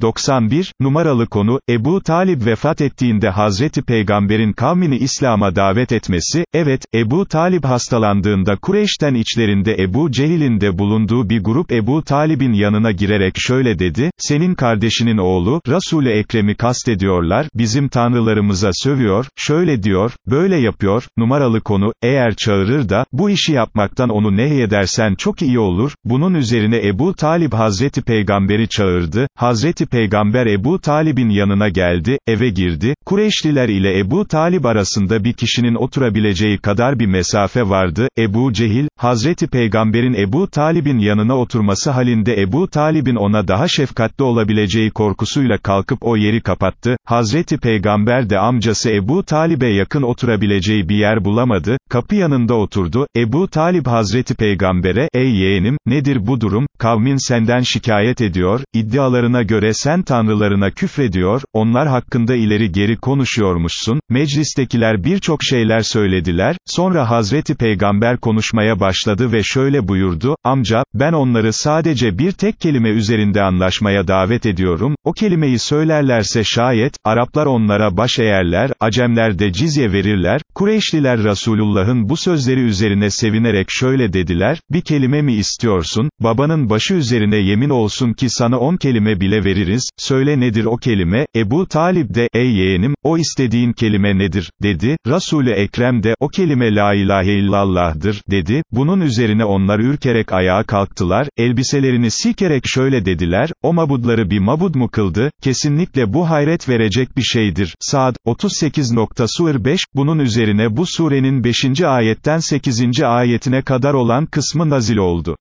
91, numaralı konu, Ebu Talib vefat ettiğinde Hazreti Peygamber'in kavmini İslam'a davet etmesi, evet, Ebu Talib hastalandığında Kureyş'ten içlerinde Ebu Cehil'in de bulunduğu bir grup Ebu Talib'in yanına girerek şöyle dedi, senin kardeşinin oğlu, Resul-i Ekrem'i kastediyorlar, bizim tanrılarımıza sövüyor, şöyle diyor, böyle yapıyor, numaralı konu, eğer çağırır da, bu işi yapmaktan onu nehyedersen çok iyi olur, bunun üzerine Ebu Talib Hazreti Peygamber'i çağırdı, Hazreti Peygamber Ebu Talib'in yanına geldi, eve girdi, Kureyşliler ile Ebu Talib arasında bir kişinin oturabileceği kadar bir mesafe vardı, Ebu Cehil, Hazreti Peygamber'in Ebu Talib'in yanına oturması halinde Ebu Talib'in ona daha şefkatli olabileceği korkusuyla kalkıp o yeri kapattı, Hazreti Peygamber de amcası Ebu Talib'e yakın oturabileceği bir yer bulamadı, kapı yanında oturdu, Ebu Talib Hazreti Peygamber'e, ey yeğenim, nedir bu durum, kavmin senden şikayet ediyor, iddialarına göre sen tanrılarına küfrediyor, onlar hakkında ileri geri konuşuyormuşsun, meclistekiler birçok şeyler söylediler, sonra Hazreti Peygamber konuşmaya başladı ve şöyle buyurdu, amca, ben onları sadece bir tek kelime üzerinde anlaşmaya davet ediyorum, o kelimeyi söylerlerse şayet, Araplar onlara baş eğerler, Acemler de cizye verirler, Kureyşliler Resulullah'ın bu sözleri üzerine sevinerek şöyle dediler, bir kelime mi istiyorsun, babanın başı üzerine yemin olsun ki sana on kelime bile veririz, söyle nedir o kelime, Ebu Talib de, ey yeğenim, o istediğin kelime nedir, dedi, Resul-i Ekrem de, o kelime la ilahe illallah'dır, dedi, bunun üzerine onlar ürkerek ayağa kalktılar, elbiselerini sikerek şöyle dediler, o mabudları bir mabud mu kıldı, kesinlikle bu hayret verecek bir şeydir, Saad, 38. Sur 5, bunun üzerine bu surenin 5. ayetten 8. ayetine kadar olan kısmı nazil oldu.